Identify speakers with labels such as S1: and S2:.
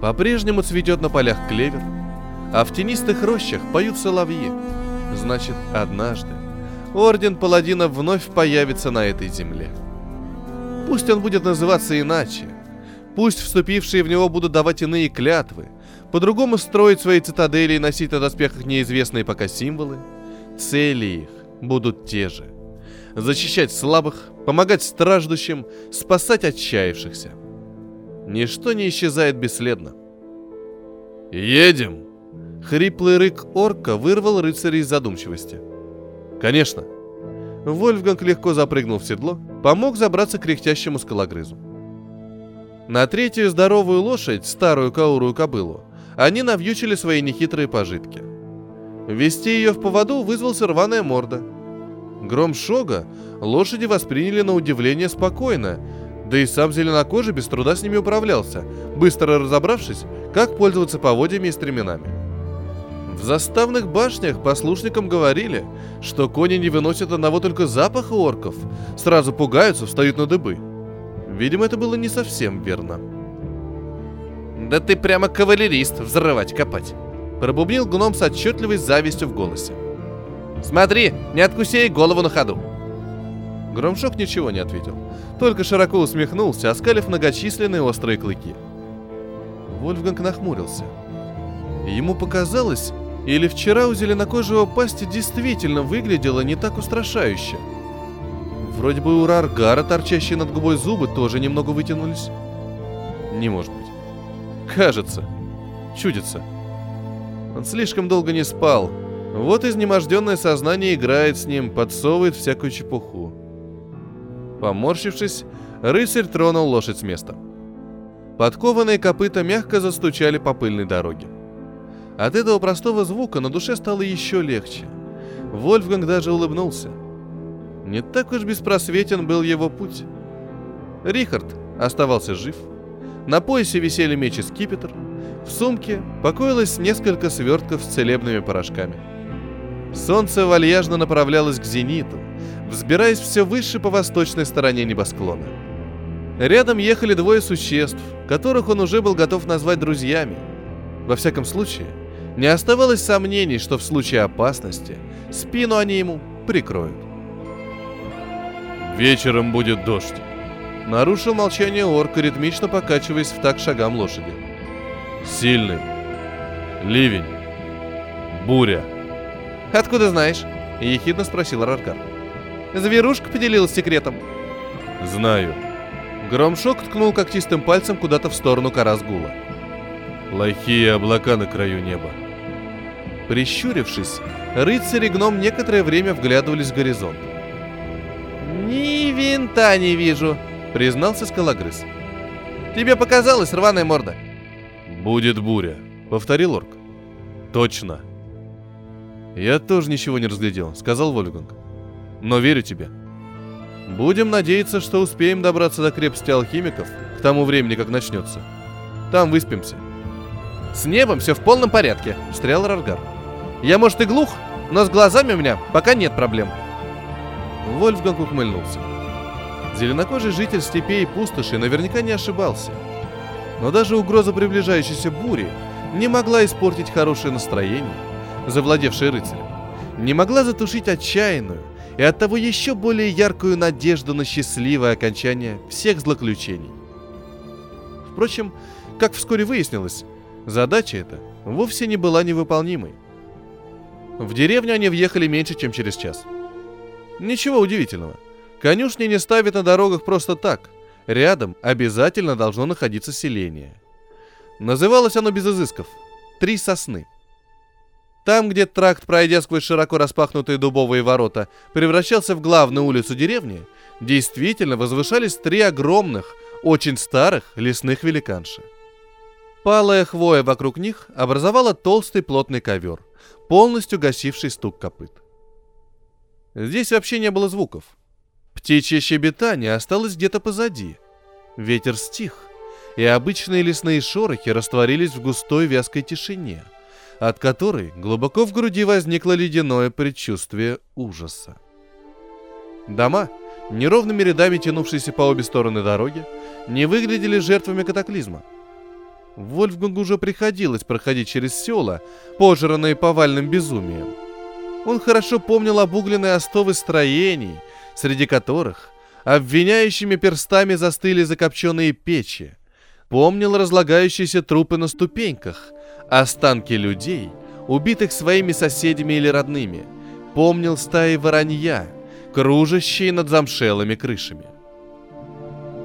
S1: По-прежнему цветет на полях клевер, а в тенистых рощах поют соловьи. Значит, однажды Орден Паладинов вновь появится на этой земле. Пусть он будет называться иначе. Пусть вступившие в него будут давать иные клятвы, по-другому строить свои цитадели и носить на доспехах неизвестные пока символы. Цели их будут те же. Защищать слабых, помогать страждущим, спасать отчаявшихся. Ничто не исчезает бесследно. «Едем!» Хриплый рык орка вырвал рыцаря из задумчивости. «Конечно!» Вольфганг легко запрыгнул в седло, помог забраться к кряхтящему скалогрызу. На третью здоровую лошадь, старую каурую кобылу, они навьючили свои нехитрые пожитки. Вести ее в поводу вызвался рваная морда. Гром Шога лошади восприняли на удивление спокойно, да и сам зеленокожий без труда с ними управлялся, быстро разобравшись, как пользоваться поводьями и стременами. В заставных башнях послушникам говорили, что кони не выносят одного только запаха орков, сразу пугаются, встают на дыбы. Видимо, это было не совсем верно. «Да ты прямо кавалерист, взрывать копать!» Пробубнил гном с отчетливой завистью в голосе. «Смотри, не откуси ей голову на ходу!» Громшок ничего не ответил, только широко усмехнулся, оскалив многочисленные острые клыки. Вольфганг нахмурился. Ему показалось, или вчера у зеленокожего пасти действительно выглядело не так устрашающе. Вроде бы у Раргара, торчащие над губой зубы, тоже немного вытянулись. Не может быть. Кажется. Чудится. Он слишком долго не спал. Вот изнеможденное сознание играет с ним, подсовывает всякую чепуху. Поморщившись, рыцарь тронул лошадь с места. Подкованные копыта мягко застучали по пыльной дороге. От этого простого звука на душе стало еще легче. Вольфганг даже улыбнулся. Не так уж беспросветен был его путь. Рихард оставался жив. На поясе висели меч и скипетр. В сумке покоилось несколько свертков с целебными порошками. Солнце вальяжно направлялось к зениту, взбираясь все выше по восточной стороне небосклона. Рядом ехали двое существ, которых он уже был готов назвать друзьями. Во всяком случае, не оставалось сомнений, что в случае опасности спину они ему прикроют. «Вечером будет дождь», — нарушил молчание орка, ритмично покачиваясь в так шагам лошади. «Сильный. Ливень. Буря». «Откуда знаешь?» — ехидно спросил Раркар. «Зверушка поделилась секретом». «Знаю». Громшок ткнул когтистым пальцем куда-то в сторону Карасгула. Плохие облака на краю неба. Прищурившись, рыцарь и гном некоторое время вглядывались в горизонт. «Ни винта не вижу», — признался скалогрыз. «Тебе показалось, рваная морда?» «Будет буря», — повторил орк. «Точно». «Я тоже ничего не разглядел», — сказал Вольфганг. «Но верю тебе». «Будем надеяться, что успеем добраться до крепости алхимиков к тому времени, как начнется. Там выспимся». «С небом все в полном порядке», — встрял Раргар. «Я, может, и глух, но с глазами у меня пока нет проблем». Вольфганг ухмыльнулся. Зеленокожий житель степей и пустоши наверняка не ошибался. Но даже угроза приближающейся бури не могла испортить хорошее настроение, завладевшее рыцарем. Не могла затушить отчаянную и оттого еще более яркую надежду на счастливое окончание всех злоключений. Впрочем, как вскоре выяснилось, Задача эта вовсе не была невыполнимой. В деревню они въехали меньше, чем через час. Ничего удивительного. Конюшни не ставят на дорогах просто так. Рядом обязательно должно находиться селение. Называлось оно без изысков «Три сосны». Там, где тракт, пройдя сквозь широко распахнутые дубовые ворота, превращался в главную улицу деревни, действительно возвышались три огромных, очень старых лесных великанши – Палая хвоя вокруг них образовала толстый плотный ковер, полностью гасивший стук копыт. Здесь вообще не было звуков. Птичье щебетание осталось где-то позади. Ветер стих, и обычные лесные шорохи растворились в густой вязкой тишине, от которой глубоко в груди возникло ледяное предчувствие ужаса. Дома, неровными рядами тянувшиеся по обе стороны дороги, не выглядели жертвами катаклизма – Вольфгангу уже приходилось проходить через села, пожранные повальным безумием. Он хорошо помнил обугленные остовы строений, среди которых обвиняющими перстами застыли закопченные печи. Помнил разлагающиеся трупы на ступеньках, останки людей, убитых своими соседями или родными. Помнил стаи воронья, кружащие над замшелыми крышами.